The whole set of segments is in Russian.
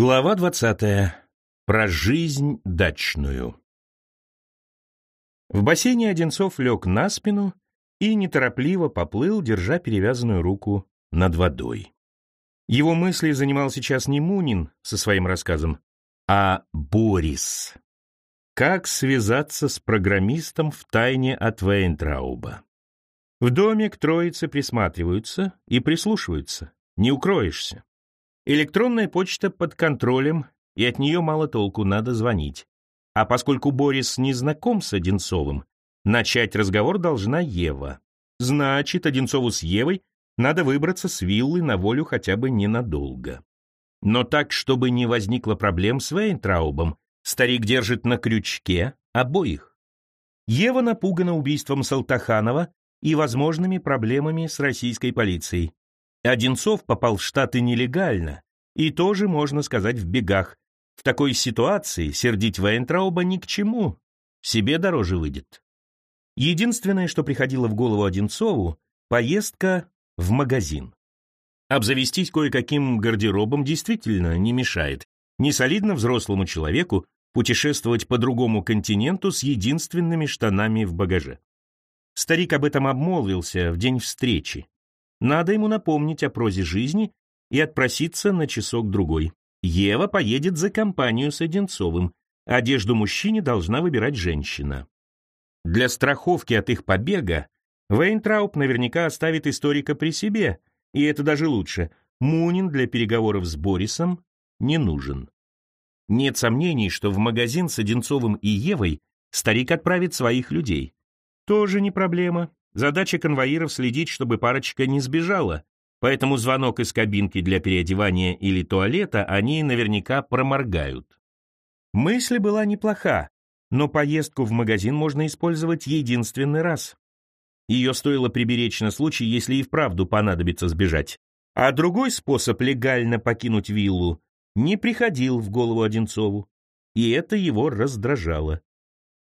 Глава двадцатая. Про жизнь дачную. В бассейне Одинцов лег на спину и неторопливо поплыл, держа перевязанную руку над водой. Его мысли занимал сейчас не Мунин со своим рассказом, а Борис. Как связаться с программистом в тайне от Вейнтрауба? В доме к троице присматриваются и прислушиваются. Не укроешься. Электронная почта под контролем, и от нее мало толку, надо звонить. А поскольку Борис не знаком с Одинцовым, начать разговор должна Ева. Значит, Одинцову с Евой надо выбраться с виллы на волю хотя бы ненадолго. Но так, чтобы не возникло проблем с Вейнтраубом, старик держит на крючке обоих. Ева напугана убийством Салтаханова и возможными проблемами с российской полицией. Одинцов попал в Штаты нелегально и тоже, можно сказать, в бегах. В такой ситуации сердить Вайнтрауба ни к чему, себе дороже выйдет. Единственное, что приходило в голову Одинцову, поездка в магазин. Обзавестись кое-каким гардеробом действительно не мешает. Не солидно взрослому человеку путешествовать по другому континенту с единственными штанами в багаже. Старик об этом обмолвился в день встречи. Надо ему напомнить о прозе жизни и отпроситься на часок-другой. Ева поедет за компанию с Одинцовым. Одежду мужчине должна выбирать женщина. Для страховки от их побега Вейнтрауб наверняка оставит историка при себе, и это даже лучше. Мунин для переговоров с Борисом не нужен. Нет сомнений, что в магазин с Одинцовым и Евой старик отправит своих людей. Тоже не проблема. Задача конвоиров следить, чтобы парочка не сбежала, поэтому звонок из кабинки для переодевания или туалета они наверняка проморгают. Мысль была неплоха, но поездку в магазин можно использовать единственный раз. Ее стоило приберечь на случай, если и вправду понадобится сбежать. А другой способ легально покинуть виллу не приходил в голову Одинцову, и это его раздражало.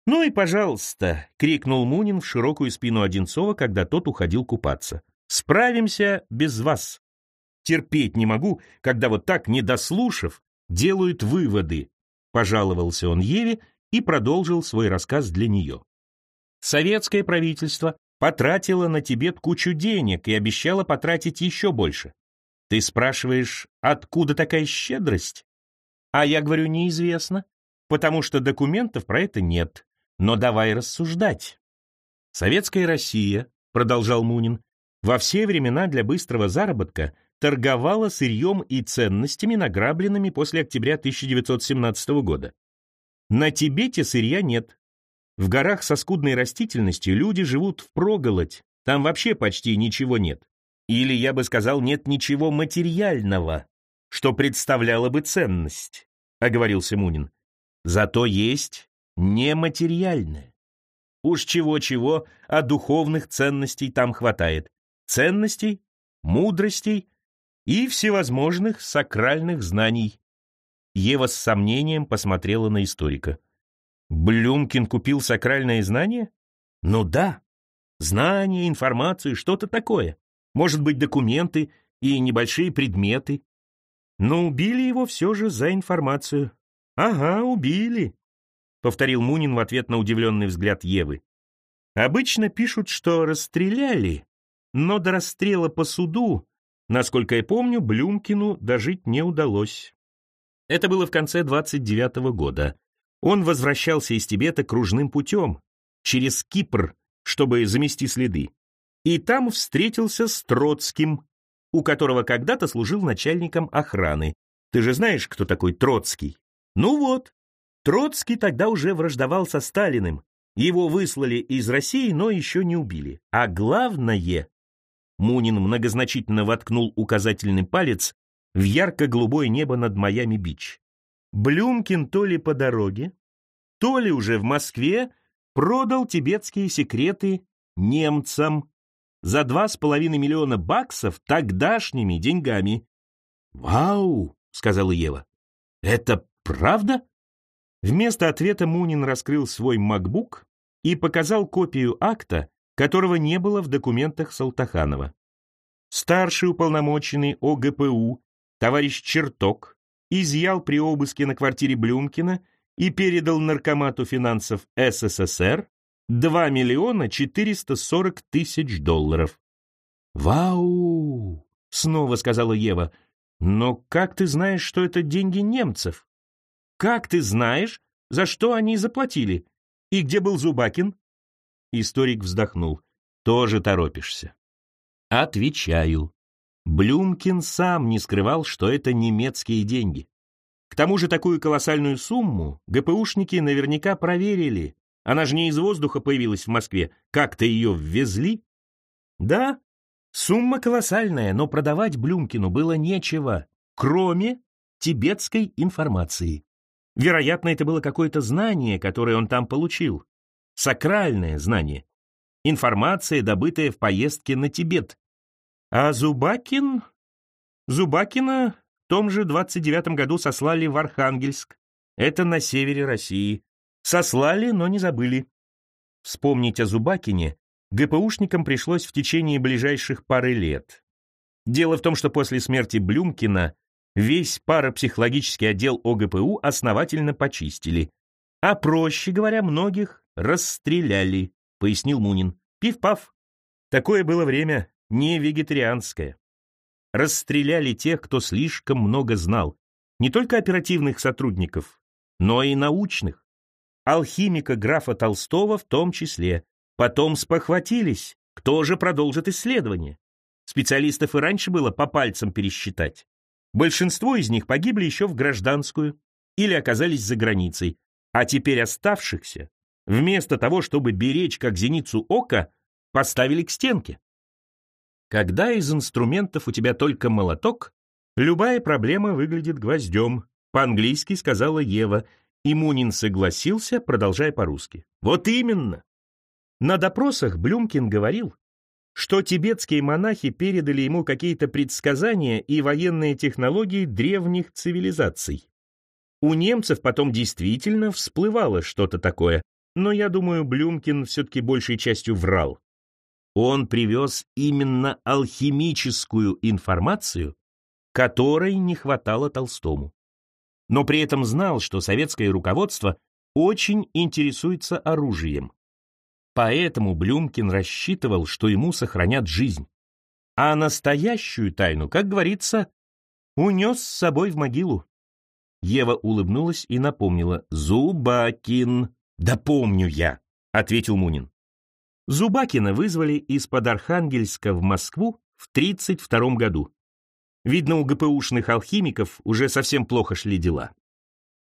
«Ну и пожалуйста!» — крикнул Мунин в широкую спину Одинцова, когда тот уходил купаться. «Справимся без вас!» «Терпеть не могу, когда вот так, не дослушав, делают выводы», — пожаловался он Еве и продолжил свой рассказ для нее. «Советское правительство потратило на Тибет кучу денег и обещало потратить еще больше. Ты спрашиваешь, откуда такая щедрость? А я говорю, неизвестно, потому что документов про это нет. Но давай рассуждать. Советская Россия, продолжал Мунин, во все времена для быстрого заработка торговала сырьем и ценностями, награбленными после октября 1917 года. На Тибете сырья нет. В горах со скудной растительностью люди живут впроголодь, там вообще почти ничего нет. Или, я бы сказал, нет ничего материального, что представляло бы ценность, — оговорился Мунин. Зато есть нематериальное. Уж чего-чего, а духовных ценностей там хватает. Ценностей, мудростей и всевозможных сакральных знаний. Ева с сомнением посмотрела на историка. Блюмкин купил сакральные знания? Ну да. Знания, информацию, что-то такое. Может быть, документы и небольшие предметы. Но убили его все же за информацию. Ага, убили повторил Мунин в ответ на удивленный взгляд Евы. Обычно пишут, что расстреляли, но до расстрела по суду, насколько я помню, Блюмкину дожить не удалось. Это было в конце 29-го года. Он возвращался из Тибета кружным путем, через Кипр, чтобы замести следы. И там встретился с Троцким, у которого когда-то служил начальником охраны. Ты же знаешь, кто такой Троцкий? Ну вот, Троцкий тогда уже враждовал со Сталиным. Его выслали из России, но еще не убили. А главное... Мунин многозначительно воткнул указательный палец в ярко-голубое небо над Майами-Бич. Блюмкин то ли по дороге, то ли уже в Москве продал тибетские секреты немцам за два с половиной миллиона баксов тогдашними деньгами. «Вау!» — сказала Ева. «Это правда?» Вместо ответа Мунин раскрыл свой MacBook и показал копию акта, которого не было в документах Салтаханова. Старший уполномоченный ОГПУ, товарищ Черток, изъял при обыске на квартире Блюмкина и передал наркомату финансов СССР 2 миллиона 440 тысяч долларов. «Вау!» — снова сказала Ева. «Но как ты знаешь, что это деньги немцев? Как ты знаешь, за что они заплатили? И где был Зубакин?» Историк вздохнул. «Тоже торопишься». Отвечаю. Блюмкин сам не скрывал, что это немецкие деньги. К тому же такую колоссальную сумму ГПУшники наверняка проверили. Она же не из воздуха появилась в Москве. Как-то ее ввезли? Да, сумма колоссальная, но продавать Блюмкину было нечего, кроме тибетской информации. Вероятно, это было какое-то знание, которое он там получил. Сакральное знание. Информация, добытая в поездке на Тибет. А Зубакин... Зубакина в том же 29-м году сослали в Архангельск. Это на севере России. Сослали, но не забыли. Вспомнить о Зубакине ГПУшникам пришлось в течение ближайших пары лет. Дело в том, что после смерти Блюмкина весь парапсихологический отдел ОГПУ основательно почистили, а, проще говоря, многих расстреляли, пояснил Мунин. Пиф-паф. Такое было время, не вегетарианское. Расстреляли тех, кто слишком много знал. Не только оперативных сотрудников, но и научных. Алхимика графа Толстого в том числе. Потом спохватились, кто же продолжит исследование. Специалистов и раньше было по пальцам пересчитать. Большинство из них погибли еще в гражданскую или оказались за границей, а теперь оставшихся, вместо того, чтобы беречь как зеницу ока, поставили к стенке. Когда из инструментов у тебя только молоток, любая проблема выглядит гвоздем, по-английски сказала Ева, и Мунин согласился, продолжая по-русски. Вот именно. На допросах Блюмкин говорил, что тибетские монахи передали ему какие-то предсказания и военные технологии древних цивилизаций. У немцев потом действительно всплывало что-то такое, но я думаю, Блюмкин все-таки большей частью врал. Он привез именно алхимическую информацию, которой не хватало Толстому. Но при этом знал, что советское руководство очень интересуется оружием. Поэтому Блюмкин рассчитывал, что ему сохранят жизнь. А настоящую тайну, как говорится, унес с собой в могилу. Ева улыбнулась и напомнила. «Зубакин!» «Да помню я», — ответил Мунин. Зубакина вызвали из-под Архангельска в Москву в 1932 году. Видно, у ГПУшных алхимиков уже совсем плохо шли дела.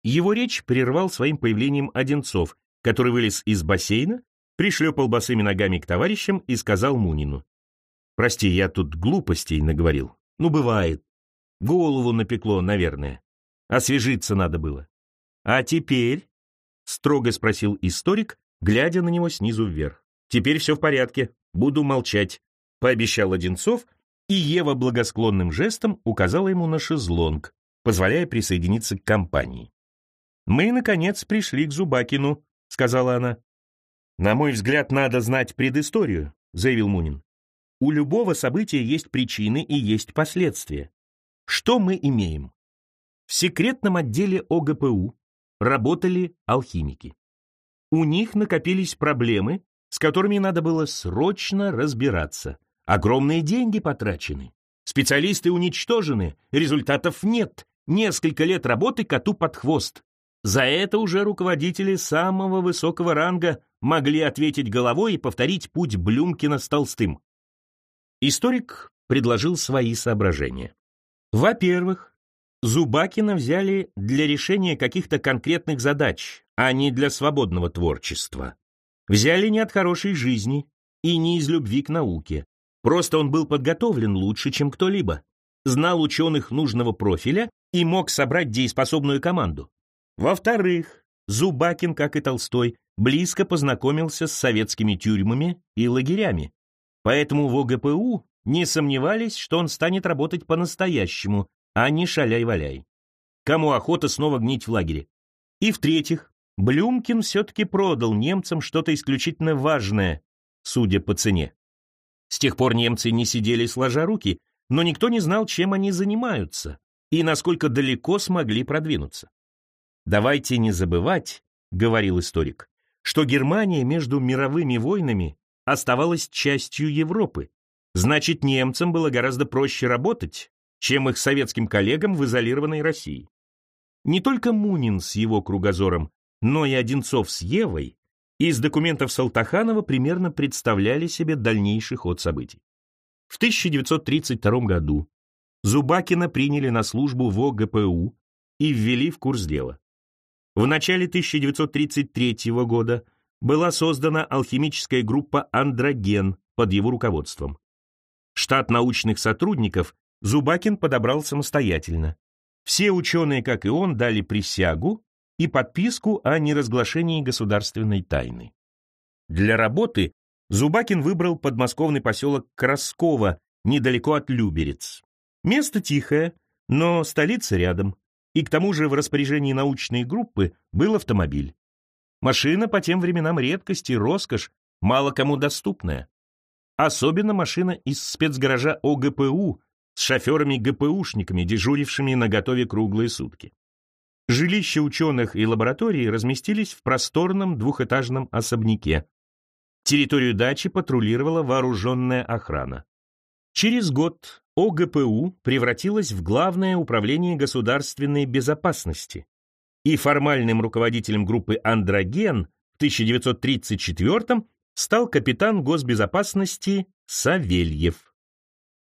Его речь прервал своим появлением Одинцов, который вылез из бассейна, пришлепал босыми ногами к товарищам и сказал Мунину. «Прости, я тут глупостей наговорил. Ну, бывает. Голову напекло, наверное. Освежиться надо было. А теперь строго спросил историк, глядя на него снизу вверх. «Теперь все в порядке, буду молчать», — пообещал Одинцов, и Ева благосклонным жестом указала ему на шезлонг, позволяя присоединиться к компании. «Мы, наконец, пришли к Зубакину», — сказала она. «На мой взгляд, надо знать предысторию», — заявил Мунин. «У любого события есть причины и есть последствия. Что мы имеем? В секретном отделе ОГПУ работали алхимики. У них накопились проблемы, с которыми надо было срочно разбираться. Огромные деньги потрачены. Специалисты уничтожены, результатов нет. Несколько лет работы коту под хвост. За это уже руководители самого высокого ранга могли ответить головой и повторить путь Блюмкина с Толстым. Историк предложил свои соображения. Во-первых, Зубакина взяли для решения каких-то конкретных задач, а не для свободного творчества. Взяли не от хорошей жизни и не из любви к науке. Просто он был подготовлен лучше, чем кто-либо. Знал ученых нужного профиля и мог собрать дееспособную команду. Во-вторых, Зубакин, как и Толстой, близко познакомился с советскими тюрьмами и лагерями. Поэтому в ОГПУ не сомневались, что он станет работать по-настоящему, а не шаляй-валяй. Кому охота снова гнить в лагере? И в-третьих, Блюмкин все-таки продал немцам что-то исключительно важное, судя по цене. С тех пор немцы не сидели сложа руки, но никто не знал, чем они занимаются. и насколько далеко смогли продвинуться. «Давайте не забывать», — говорил историк, что Германия между мировыми войнами оставалась частью Европы. Значит, немцам было гораздо проще работать, чем их советским коллегам в изолированной России. Не только Мунин с его кругозором, но и Одинцов с Евой из документов Салтаханова примерно представляли себе дальнейший ход событий. В 1932 году Зубакина приняли на службу в ОГПУ и ввели в курс дела. В начале 1933 года была создана алхимическая группа «Андроген» под его руководством. Штат научных сотрудников Зубакин подобрал самостоятельно. Все ученые, как и он, дали присягу и подписку о неразглашении государственной тайны. Для работы Зубакин выбрал подмосковный поселок Красково, недалеко от Люберец. Место тихое, но столица рядом, и к тому же в распоряжении научной группы был автомобиль. Машина по тем временам редкость и роскошь, мало кому доступная. Особенно машина из спецгаража ОГПУ с шоферами-ГПУшниками, дежурившими на готове круглые сутки. Жилища ученых и лаборатории разместились в просторном двухэтажном особняке. Территорию дачи патрулировала вооруженная охрана. Через год ОГПУ превратилась в Главное управление государственной безопасности, и формальным руководителем группы «Андроген» в 1934 стал капитан госбезопасности Савельев.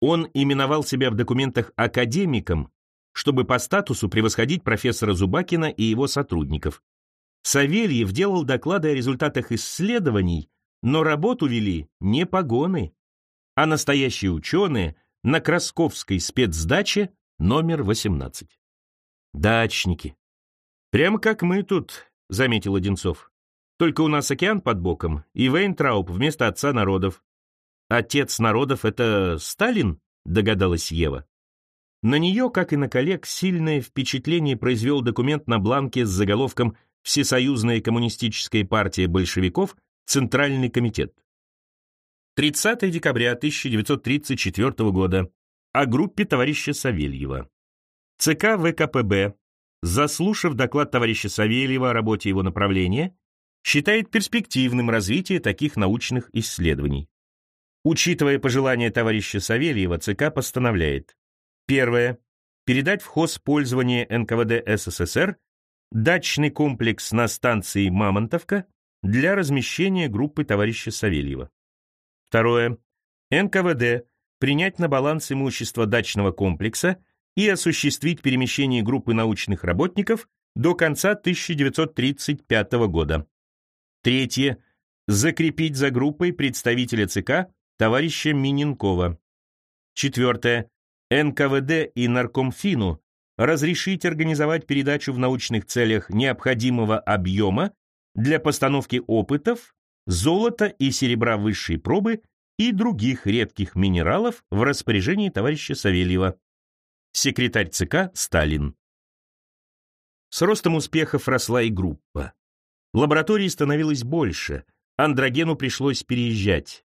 Он именовал себя в документах академиком, чтобы по статусу превосходить профессора Зубакина и его сотрудников. Савельев делал доклады о результатах исследований, но работу вели не погоны, а настоящие ученые на Красковской спецдаче номер 18. Дачники. Прямо как мы тут, заметил Одинцов. Только у нас океан под боком, и Вейнтрауб вместо отца народов. Отец народов — это Сталин, догадалась Ева. На нее, как и на коллег, сильное впечатление произвел документ на бланке с заголовком «Всесоюзная коммунистическая партия большевиков. Центральный комитет». 30 декабря 1934 года. О группе товарища Савельева. ЦК ВКПБ, заслушав доклад товарища Савельева о работе его направления, считает перспективным развитие таких научных исследований. Учитывая пожелания товарища Савельева, ЦК постановляет Первое. Передать в хозпользование НКВД СССР дачный комплекс на станции Мамонтовка для размещения группы товарища Савельева. Второе. НКВД принять на баланс имущество дачного комплекса и осуществить перемещение группы научных работников до конца 1935 года. Третье. Закрепить за группой представителя ЦК товарища Миненкова. Четвертое. НКВД и Наркомфину разрешить организовать передачу в научных целях необходимого объема для постановки опытов золота и серебра высшей пробы и других редких минералов в распоряжении товарища Савельева. Секретарь ЦК Сталин. С ростом успехов росла и группа. Лабораторий становилось больше, андрогену пришлось переезжать.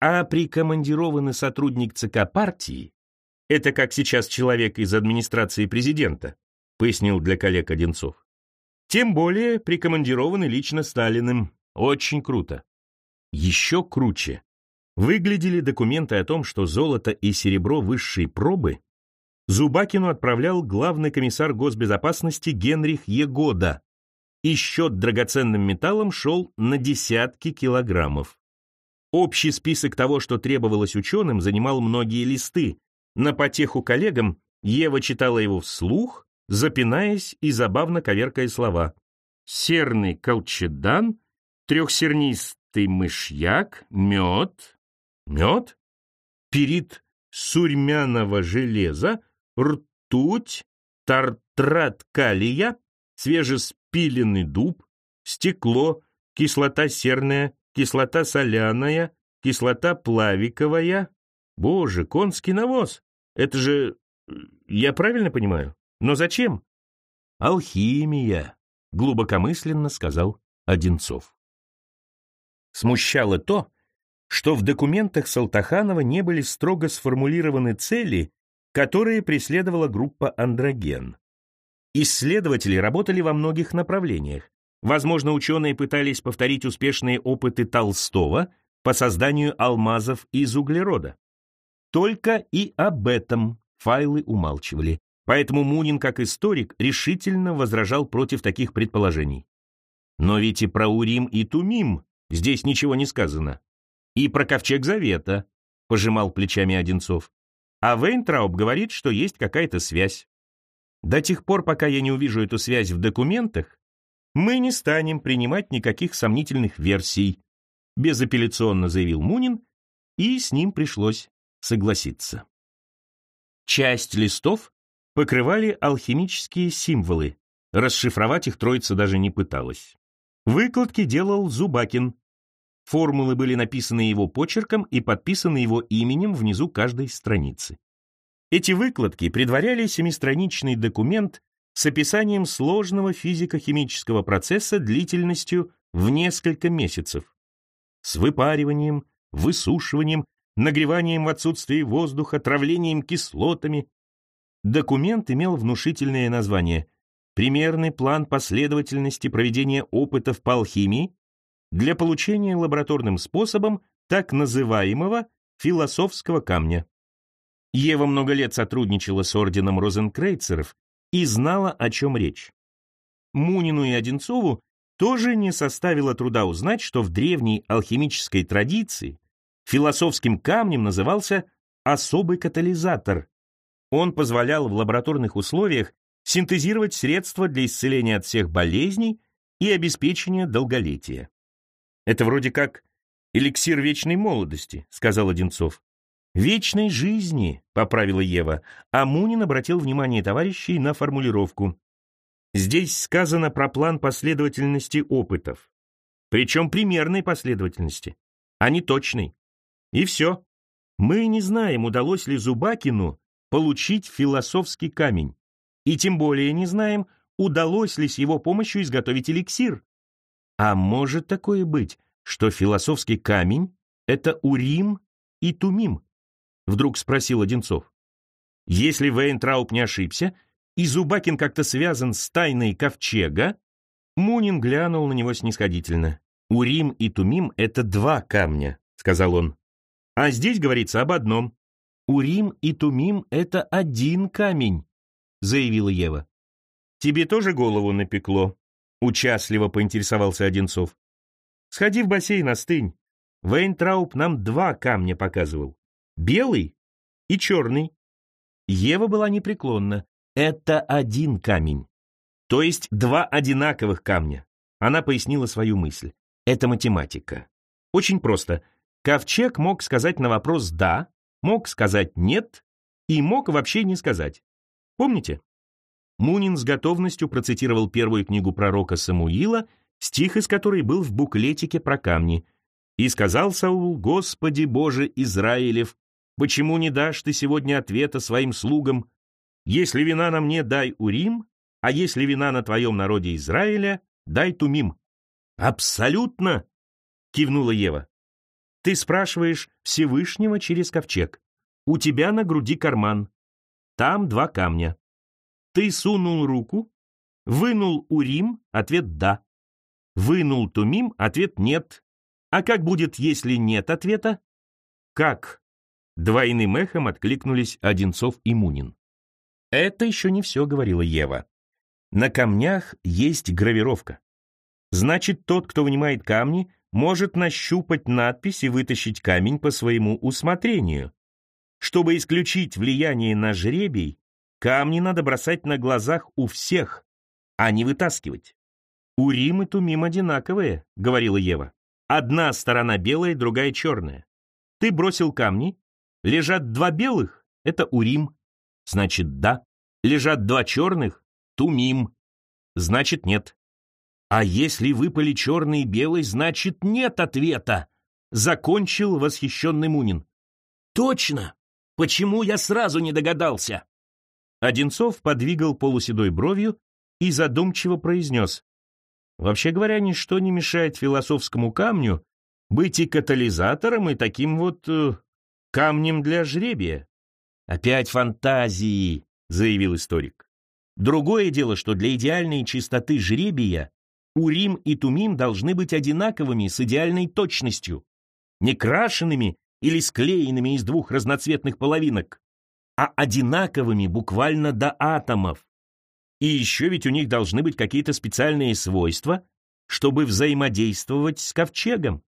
А прикомандированный сотрудник ЦК партии — это как сейчас человек из администрации президента, пояснил для коллег Одинцов. Тем более прикомандированы лично Сталиным, очень круто. Еще круче. Выглядели документы о том, что золото и серебро высшей пробы Зубакину отправлял главный комиссар госбезопасности Генрих Егода, и счет драгоценным металлом шел на десятки килограммов. Общий список того, что требовалось ученым, занимал многие листы. На потеху коллегам Ева читала его вслух, запинаясь и забавно коверкая слова. «Серный колчедан», трехсернистый мышьяк, мед, мед, перит сурьмяного железа, ртуть, тартрат калия, свежеспиленный дуб, стекло, кислота серная, кислота соляная, кислота плавиковая. Боже, конский навоз! Это же... Я правильно понимаю? Но зачем? Алхимия, глубокомысленно сказал Одинцов. Смущало то, что в документах Салтаханова не были строго сформулированы цели которые преследовала группа «Андроген». Исследователи работали во многих направлениях. Возможно, ученые пытались повторить успешные опыты Толстого по созданию алмазов из углерода. Только и об этом файлы умалчивали. Поэтому Мунин, как историк, решительно возражал против таких предположений. Но ведь и про Урим и Тумим здесь ничего не сказано. И про Ковчег Завета, пожимал плечами Одинцов. А Вейнтрауб говорит, что есть какая-то связь. До тех пор, пока я не увижу эту связь в документах, мы не станем принимать никаких сомнительных версий, безапелляционно заявил Мунин, и с ним пришлось согласиться. Часть листов покрывали алхимические символы, расшифровать их троица даже не пыталась. Выкладки делал Зубакин. Формулы были написаны его почерком и подписаны его именем внизу каждой страницы. Эти выкладки предваряли семистраничный документ с описанием сложного физико-химического процесса длительностью в несколько месяцев, с выпариванием, высушиванием, нагреванием в отсутствии воздуха, травлением кислотами. Документ имел внушительное название примерный план последовательности проведения опытов по алхимии для получения лабораторным способом так называемого философского камня. Ева много лет сотрудничала с орденом розенкрейцеров и знала, о чем речь. Мунину и Одинцову тоже не составило труда узнать, что в древней алхимической традиции философским камнем назывался особый катализатор. Он позволял в лабораторных условиях синтезировать средства для исцеления от всех болезней и обеспечения долголетия. «Это вроде как эликсир вечной молодости», — сказал Одинцов. «Вечной жизни», — поправила Ева, а Мунин обратил внимание товарищей на формулировку. Здесь сказано про план последовательности опытов. Причем примерной последовательности, а не точной. И все. Мы не знаем, удалось ли Зубакину получить философский камень. И тем более не знаем, удалось ли с его помощью изготовить эликсир. А может такое быть, что философский камень — это Урим и Тумим? Вдруг спросил Одинцов. Если Вейнтрауб не ошибся, и Зубакин как-то связан с тайной ковчега, Мунин глянул на него снисходительно. «Урим и Тумим — это два камня», — сказал он. «А здесь говорится об одном. Урим и Тумим — это один камень заявила Ева. «Тебе тоже голову напекло?» — участливо поинтересовался Одинцов. «Сходи в бассейн, остынь. Вейнтрауб нам два камня показывал. Белый и черный». Ева была непреклонна. «Это один камень. То есть два одинаковых камня». Она пояснила свою мысль. Это математика. Очень просто. Ковчег мог сказать на вопрос «да», мог сказать «нет» и мог вообще не сказать. Помните? Мунин с готовностью процитировал первую книгу пророка Самуила, стих из которой был в буклетике про камни. «И сказал Саул, Господи Боже Израилев, почему не дашь ты сегодня ответа своим слугам? Если вина на мне, дай Урим, а если вина на твоем народе Израиля, дай Тумим». «Абсолютно!» — кивнула Ева. «Ты спрашиваешь Всевышнего через ковчег. У тебя на груди карман. Там два камня. Ты сунул руку, вынул Урим, ответ «да». Вынул Тумим, ответ «нет». А как будет, если нет ответа? Как? Двойным эхом откликнулись Одинцов и Мунин. Это еще не все, говорила Ева. На камнях есть гравировка. Значит, тот, кто вынимает камни, может нащупать надпись и вытащить камень по своему усмотрению. Чтобы исключить влияние на жребий, камни надо бросать на глазах у всех, а не вытаскивать. «Урим и Тумим одинаковые», — говорила Ева. «Одна сторона белая, другая черная. Ты бросил камни, лежат два белых — это Урим, значит да. Лежат два черных — Тумим, значит нет. А если выпали черный и белый, значит нет ответа», — закончил восхищенный Мунин. «Точно!» Почему я сразу не догадался?» Одинцов подвигал полуседой бровью и задумчиво произнес. «Вообще говоря, ничто не мешает философскому камню быть и катализатором, и таким вот э, камнем для жребия. Опять фантазии, заявил историк. Другое дело, что для идеальной чистоты жребия Урим и Тумим должны быть одинаковыми с идеальной точностью, не крашенными или склеенными из двух разноцветных половинок, а одинаковыми буквально до атомов. И еще ведь у них должны быть какие-то специальные свойства, чтобы взаимодействовать с ковчегом.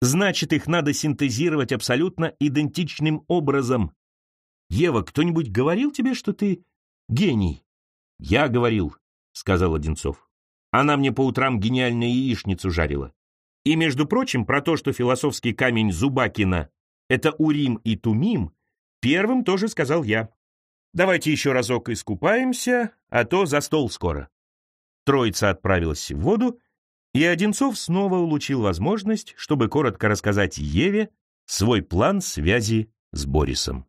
Значит, их надо синтезировать абсолютно идентичным образом. Ева, кто-нибудь говорил тебе, что ты гений? Я говорил, сказал Одинцов. Она мне по утрам гениальную яичницу жарила. И, между прочим, про то, что философский камень Зубакина — это Урим и Тумим, первым тоже сказал я. Давайте еще разок искупаемся, а то за стол скоро. Троица отправилась в воду, и Одинцов снова улучил возможность, чтобы коротко рассказать Еве свой план связи с Борисом.